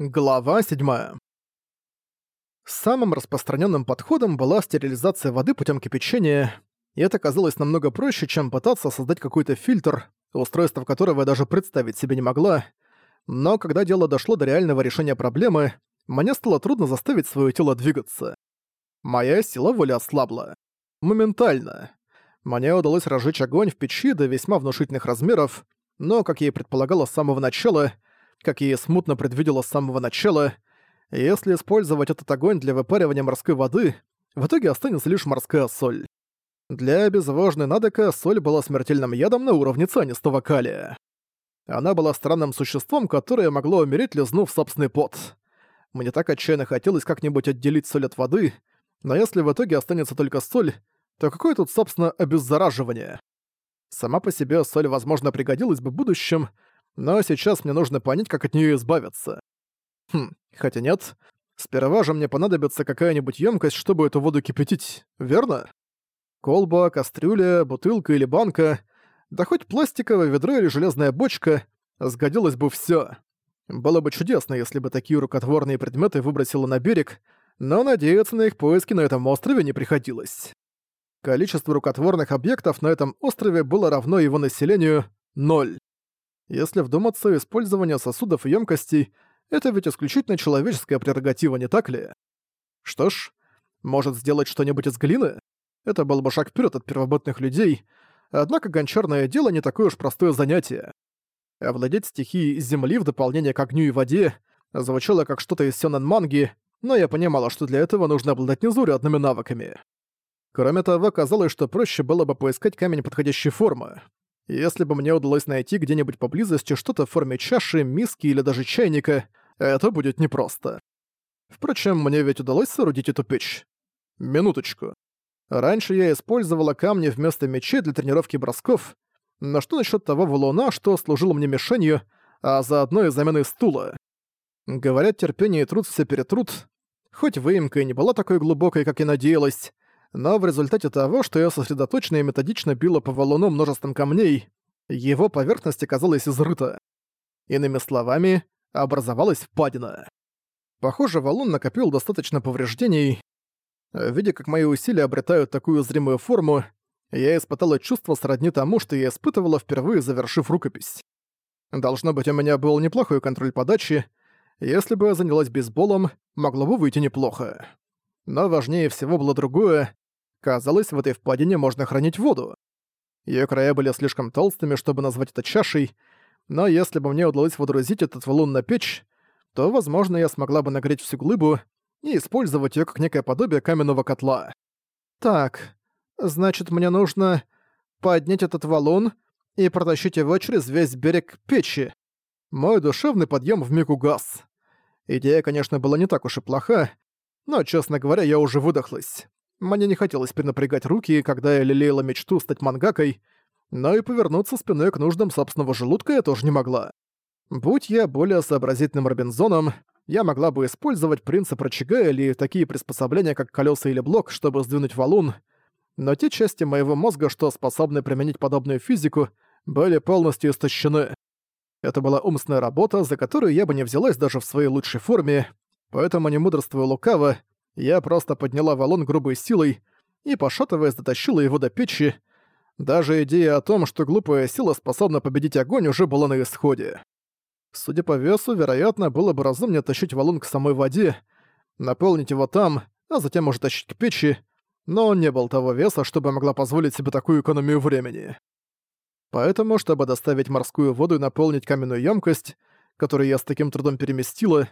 Глава 7. Самым распространенным подходом была стерилизация воды путем кипячения, и это казалось намного проще, чем пытаться создать какой-то фильтр, устройство которого я даже представить себе не могла. Но когда дело дошло до реального решения проблемы, мне стало трудно заставить свое тело двигаться. Моя сила воли ослабла. Моментально. Мне удалось разжечь огонь в печи до весьма внушительных размеров, но, как я и предполагала с самого начала, как я и смутно предвидела с самого начала, если использовать этот огонь для выпаривания морской воды, в итоге останется лишь морская соль. Для обезвоженной Надека соль была смертельным ядом на уровне цианистого калия. Она была странным существом, которое могло умереть, лизнув собственный пот. Мне так отчаянно хотелось как-нибудь отделить соль от воды, но если в итоге останется только соль, то какое тут, собственно, обеззараживание? Сама по себе соль, возможно, пригодилась бы в будущем, но сейчас мне нужно понять, как от нее избавиться. Хм, хотя нет. Сперва же мне понадобится какая-нибудь емкость, чтобы эту воду кипятить, верно? Колба, кастрюля, бутылка или банка, да хоть пластиковое ведро или железная бочка, сгодилось бы все. Было бы чудесно, если бы такие рукотворные предметы выбросило на берег, но надеяться на их поиски на этом острове не приходилось. Количество рукотворных объектов на этом острове было равно его населению — ноль. Если вдуматься, использование сосудов и емкостей — это ведь исключительно человеческая прерогатива, не так ли? Что ж, может сделать что-нибудь из глины? Это был бы шаг вперед от первобытных людей, однако гончарное дело не такое уж простое занятие. Овладеть стихией земли в дополнение к огню и воде звучало как что-то из сёнэн-манги, но я понимала, что для этого нужно обладать незаурядными навыками. Кроме того, казалось, что проще было бы поискать камень подходящей формы. Если бы мне удалось найти где-нибудь поблизости что-то в форме чаши, миски или даже чайника, это будет непросто. Впрочем, мне ведь удалось соорудить эту печь. Минуточку. Раньше я использовала камни вместо мечей для тренировки бросков, но что насчет того валуна, что служил мне мишенью, а заодно и заменой стула? Говорят, терпение и труд все перетрут. Хоть выемка и не была такой глубокой, как я надеялась, но в результате того, что я сосредоточенно и методично била по валуну множеством камней, его поверхность оказалась изрыта. Иными словами, образовалась впадина. Похоже, валун накопил достаточно повреждений. Видя, как мои усилия обретают такую зримую форму, я испытала чувство сродни тому, что я испытывала впервые, завершив рукопись. Должно быть, у меня был неплохой контроль подачи. Если бы я занялась бейсболом, могло бы выйти неплохо. Но важнее всего было другое. Казалось, в этой впадине можно хранить воду. Её края были слишком толстыми, чтобы назвать это чашей, но если бы мне удалось водрузить этот валун на печь, то, возможно, я смогла бы нагреть всю глыбу и использовать её как некое подобие каменного котла. Так, значит, мне нужно поднять этот валун и протащить его через весь берег печи. Мой душевный подъём вмиг угас. Идея, конечно, была не так уж и плоха, но, честно говоря, я уже выдохлась. Мне не хотелось перенапрягать руки, когда я лелеяла мечту стать мангакой, но и повернуться спиной к нуждам собственного желудка я тоже не могла. Будь я более сообразительным Робинзоном, я могла бы использовать принцип рычага или такие приспособления, как колеса или блок, чтобы сдвинуть валун, но те части моего мозга, что способны применить подобную физику, были полностью истощены. Это была умственная работа, за которую я бы не взялась даже в своей лучшей форме, поэтому не мудрствуя лукаво, я просто подняла валун грубой силой и, пошатываясь, дотащила его до печи. Даже идея о том, что глупая сила способна победить огонь, уже была на исходе. Судя по весу, вероятно, было бы разумнее тащить валун к самой воде, наполнить его там, а затем уже тащить к печи, но он не был того веса, чтобы могла позволить себе такую экономию времени. Поэтому, чтобы доставить морскую воду и наполнить каменную емкость, которую я с таким трудом переместила,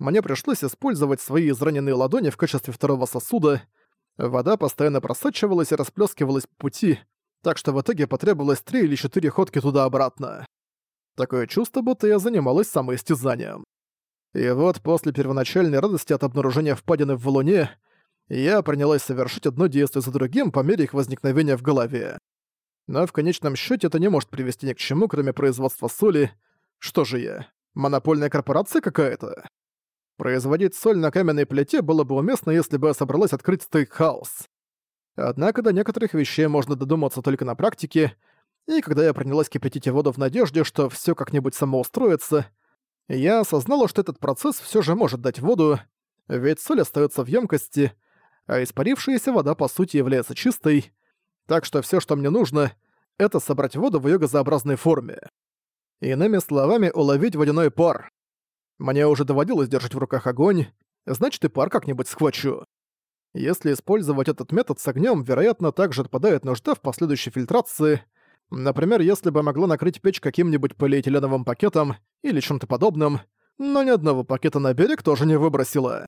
мне пришлось использовать свои израненные ладони в качестве второго сосуда. Вода постоянно просачивалась и расплескивалась по пути, так что в итоге потребовалось три или четыре ходки туда-обратно. Такое чувство, будто я занималась самоистязанием. И вот после первоначальной радости от обнаружения впадины в валуне, я принялась совершить одно действие за другим по мере их возникновения в голове. Но в конечном счете это не может привести ни к чему, кроме производства соли. Что же я, монопольная корпорация какая-то? Производить соль на каменной плите было бы уместно, если бы я собралась открыть стейкхаус. Однако до некоторых вещей можно додуматься только на практике, и когда я принялась кипятить воду в надежде, что всё как-нибудь самоустроится, Я осознала, что этот процесс все же может дать воду, ведь соль остается в емкости, а испарившаяся вода по сути является чистой, так что все, что мне нужно, это собрать воду в ее газообразной форме. Иными словами, уловить водяной пар. Мне уже доводилось держать в руках огонь, значит и пар как-нибудь схвачу. Если использовать этот метод с огнем, вероятно, также отпадает нужда в последующей фильтрации. Например, если бы могла накрыть печь каким-нибудь полиэтиленовым пакетом или чем-то подобным, но ни одного пакета на берег тоже не выбросила.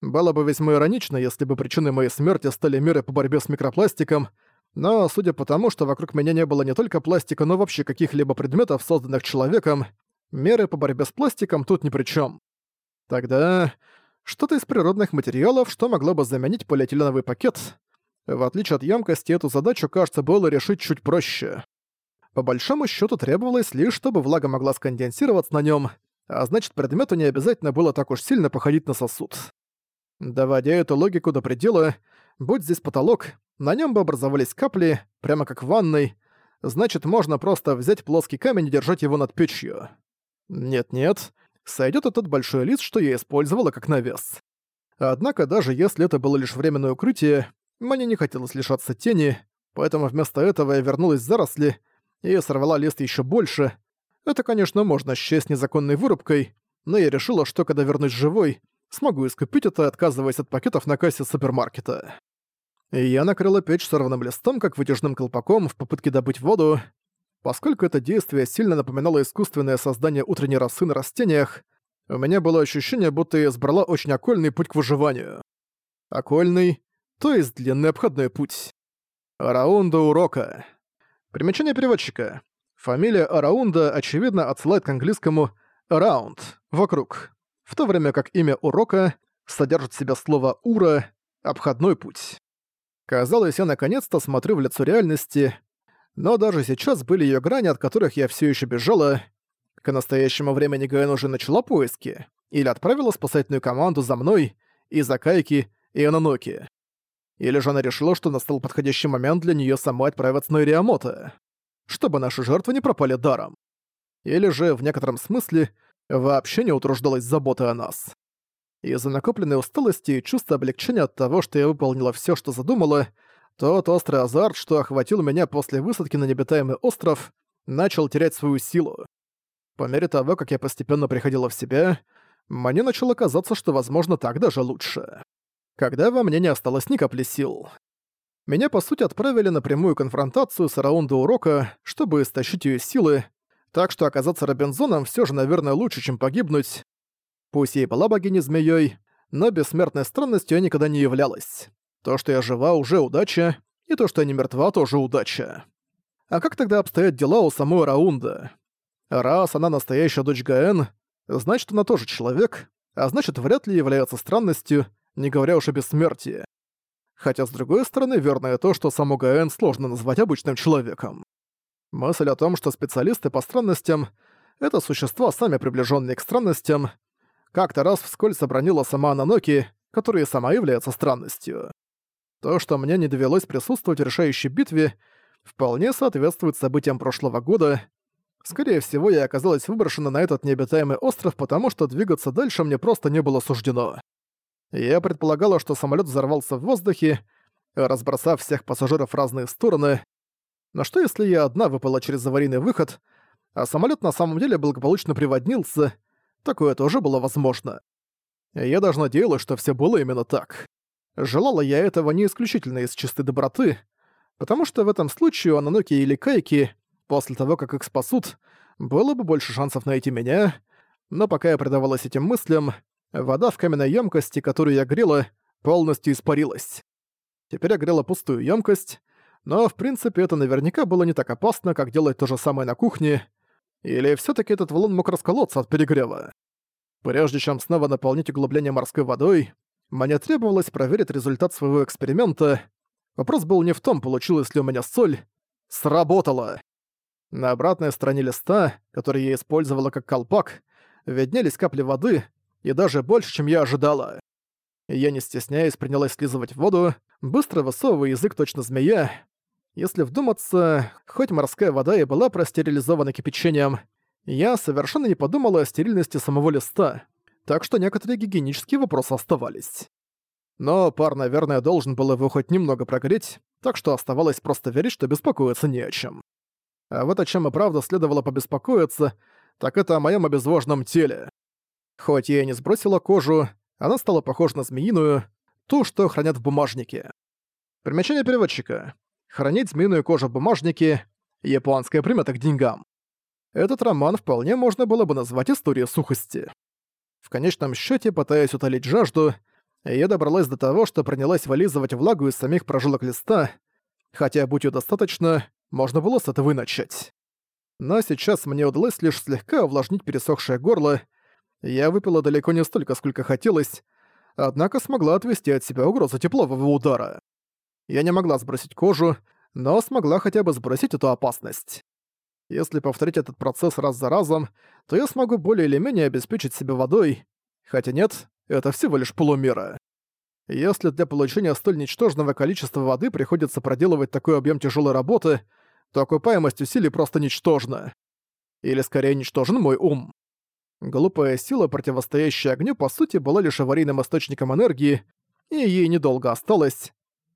Было бы весьма иронично, если бы причиной моей смерти стали меры по борьбе с микропластиком, но судя по тому, что вокруг меня не было не только пластика, но вообще каких-либо предметов, созданных человеком, меры по борьбе с пластиком тут ни при чем. Тогда что-то из природных материалов, что могло бы заменить полиэтиленовый пакет. В отличие от емкости, эту задачу, кажется, было решить чуть проще. По большому счету требовалось лишь, чтобы влага могла сконденсироваться на нем, а значит, предмету не обязательно было так уж сильно походить на сосуд. Доводя эту логику до предела, будь здесь потолок, на нем бы образовались капли, прямо как в ванной, значит, можно просто взять плоский камень и держать его над печью. Нет-нет, сойдёт и тот большой лист, что я использовала как навес. Однако даже если это было лишь временное укрытие, мне не хотелось лишаться тени, поэтому вместо этого я вернулась в заросли и сорвала лист ещё больше. Это, конечно, можно счесть незаконной вырубкой, но я решила, что когда вернусь живой, смогу искупить это, отказываясь от пакетов на кассе супермаркета. Я накрыла печь сорванным листом, как вытяжным колпаком, в попытке добыть воду, Поскольку это действие сильно напоминало искусственное создание утренней росы на растениях, у меня было ощущение, будто я избрала очень окольный путь к выживанию. Окольный, то есть длинный обходной путь. Араунда урока. Примечание переводчика. Фамилия Араунда, очевидно, отсылает к английскому «around» — «вокруг», в то время как имя урока содержит в себе слово «ура» — «обходной путь». Казалось, я наконец-то смотрю в лицо реальности, но даже сейчас были ее грани, от которых я все еще бежала. К настоящему времени Гаэн уже начала поиски, или отправила спасательную команду за мной, и за Кайки, и Ананоки. Или же она решила, что настал подходящий момент для нее самой отправиться на Ириамото, чтобы наши жертвы не пропали даром. Или же, в некотором смысле, вообще не утруждалась заботой о нас. Из-за накопленной усталости и чувства облегчения от того, что я выполнила все, что задумала, тот острый азарт, что охватил меня после высадки на необитаемый остров, начал терять свою силу. По мере того, как я постепенно приходила в себя, мне начало казаться, что, возможно, так даже лучше. Когда во мне не осталось ни капли сил. Меня, по сути, отправили на прямую конфронтацию с раунда урока, чтобы истощить ее силы, так что оказаться Робинзоном все же, наверное, лучше, чем погибнуть. Пусть я и была богиней змеей, но бессмертной странностью я никогда не являлась. То, что я жива, уже удача, и то, что я не мертва, тоже удача. А как тогда обстоят дела у самой Раунда? Раз она настоящая дочь Гаэн, значит, она тоже человек, а значит, вряд ли является странностью, не говоря уж о бессмертии. Хотя, с другой стороны, верно и то, что саму Гаэн сложно назвать обычным человеком. Мысль о том, что специалисты по странностям — это существа, сами приближенные к странностям, как-то раз вскользь обронила сама Ананоки, которая сама является странностью. То, что мне не довелось присутствовать в решающей битве, вполне соответствует событиям прошлого года. Скорее всего, я оказалась выброшена на этот необитаемый остров, потому что двигаться дальше мне просто не было суждено. Я предполагала, что самолет взорвался в воздухе, разбросав всех пассажиров в разные стороны. Но что если я одна выпала через аварийный выход, а самолет на самом деле благополучно приводнился, такое тоже было возможно. Я даже надеялась, что все было именно так. Желала я этого не исключительно из чистой доброты, потому что в этом случае у Ананоки или Кайки, после того, как их спасут, было бы больше шансов найти меня, но пока я предавалась этим мыслям, вода в каменной емкости, которую я грела, полностью испарилась. Теперь я грела пустую емкость, но в принципе это наверняка было не так опасно, как делать то же самое на кухне, или все таки этот валун мог расколоться от перегрева. Прежде чем снова наполнить углубление морской водой, мне требовалось проверить результат своего эксперимента. Вопрос был не в том, получилась ли у меня соль. Сработало! На обратной стороне листа, который я использовала как колпак, виднелись капли воды, и даже больше, чем я ожидала. Я, не стесняясь, принялась слизывать воду, быстро высовывая язык точно змея. Если вдуматься, хоть морская вода и была простерилизована кипячением, Я совершенно не подумала о стерильности самого листа, так что некоторые гигиенические вопросы оставались. Но пар, наверное, должен был его хоть немного прогреть, так что оставалось просто верить, что беспокоиться не о чем. А вот о чем и правда следовало побеспокоиться, так это о моем обезвоженном теле. Хоть я и не сбросила кожу, она стала похожа на змеиную, ту, что хранят в бумажнике. Примечание переводчика. Хранить змеиную кожу в бумажнике — японская примета к деньгам. Этот роман вполне можно было бы назвать историей сухости. В конечном счете, пытаясь утолить жажду, я добралась до того, что принялась вылизывать влагу из самих прожилок листа, хотя, будь ее достаточно, можно было с этого и начать. Но сейчас мне удалось лишь слегка увлажнить пересохшее горло, я выпила далеко не столько, сколько хотелось, однако смогла отвести от себя угрозу теплового удара. Я не могла сбросить кожу, но смогла хотя бы сбросить эту опасность. Если повторить этот процесс раз за разом, то я смогу более или менее обеспечить себя водой, хотя нет, это всего лишь полумера. Если для получения столь ничтожного количества воды приходится проделывать такой объем тяжелой работы, то окупаемость усилий просто ничтожна. Или скорее ничтожен мой ум. Глупая сила, противостоящая огню, по сути, была лишь аварийным источником энергии, и ей недолго осталось.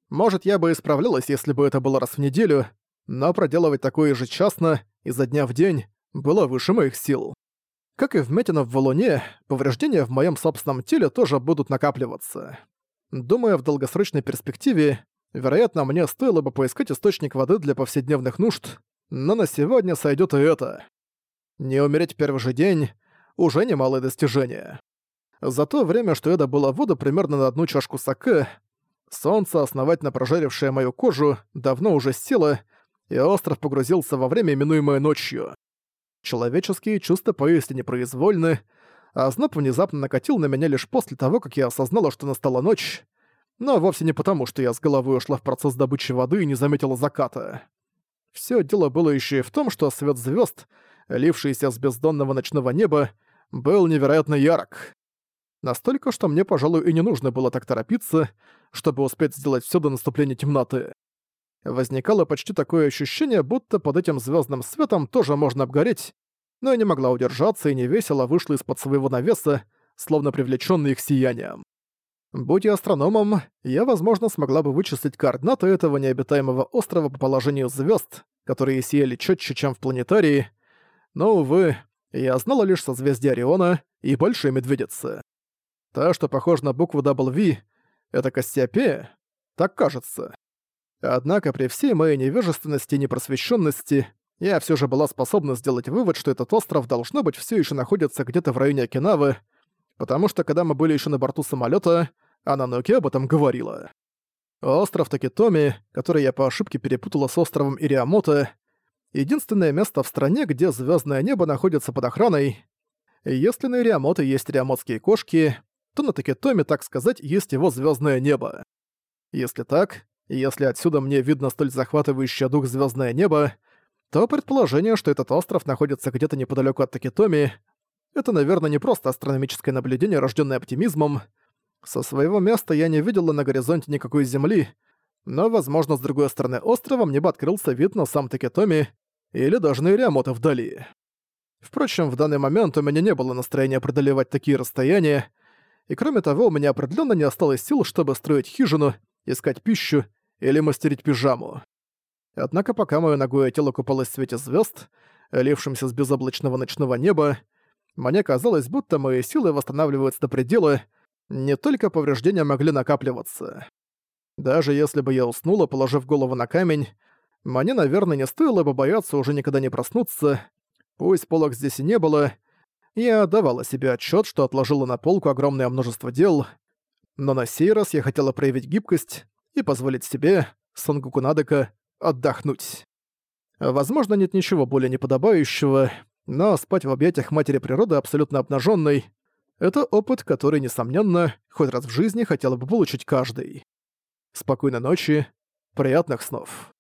Может, я бы исправлялась, если бы это было раз в неделю, но проделывать такое ежечасно, изо дня в день, было выше моих сил. Как и вмятина в валуне, повреждения в моем собственном теле тоже будут накапливаться. Думая в долгосрочной перспективе, вероятно, мне стоило бы поискать источник воды для повседневных нужд, но на сегодня сойдет и это. Не умереть первый же день — уже немалое достижение. За то время, что я добыла воду примерно на одну чашку саке, солнце, основательно прожарившее мою кожу, давно уже село, и остров погрузился во время, именуемое ночью. Человеческие чувства поистине произвольны, а зноб внезапно накатил на меня лишь после того, как я осознала, что настала ночь, но вовсе не потому, что я с головой ушла в процесс добычи воды и не заметила заката. Всё дело было ещё и в том, что свет звёзд, лившийся с бездонного ночного неба, был невероятно ярок. Настолько, что мне, пожалуй, и не нужно было так торопиться, чтобы успеть сделать всё до наступления темноты. Возникало почти такое ощущение, будто под этим звездным светом тоже можно обгореть, но я не могла удержаться и невесело вышла из-под своего навеса, словно привлечённый их сиянием. Будь я астрономом, я, возможно, смогла бы вычислить координаты этого необитаемого острова по положению звезд, которые сияли четче, чем в планетарии, но, увы, я знала лишь созвездие Ориона и Большой Медведицы. Та, что похожа на букву W, это Кассиопея? Так кажется. Однако при всей моей невежественности и непросвещенности я все же была способна сделать вывод, что этот остров должно быть все еще находится где-то в районе Окинавы, потому что когда мы были еще на борту самолета, Ананоки об этом говорила. Остров Такитоми, который я по ошибке перепутала с островом Ириамото, единственное место в стране, где звездное небо находится под охраной. если на Ириамото есть риамотские кошки, то на Такитоми, так сказать, есть его звездное небо. Если так, если отсюда мне видно столь захватывающее дух звездное небо, то предположение, что этот остров находится где-то неподалеку от Такитоми, это, наверное, не просто астрономическое наблюдение, рожденное оптимизмом. Со своего места я не видела на горизонте никакой земли, но, возможно, с другой стороны острова мне бы открылся вид на сам Такитоми или даже на Ириамота вдали. Впрочем, в данный момент у меня не было настроения преодолевать такие расстояния, и кроме того, у меня определенно не осталось сил, чтобы строить хижину, искать пищу или мастерить пижаму. Однако пока моё ногое тело купалось в свете звёзд, лившимся с безоблачного ночного неба, мне казалось, будто мои силы восстанавливаются до предела, не только повреждения могли накапливаться. Даже если бы я уснула, положив голову на камень, мне, наверное, не стоило бы бояться уже никогда не проснуться. Пусть полок здесь и не было, я давала себе отчет, что отложила на полку огромное множество дел, но на сей раз я хотела проявить гибкость и позволить себе, Сонгуку Надека, отдохнуть. Возможно, нет ничего более неподобающего, но спать в объятиях матери природы абсолютно обнаженной — это опыт, который, несомненно, хоть раз в жизни хотела бы получить каждый. Спокойной ночи, приятных снов.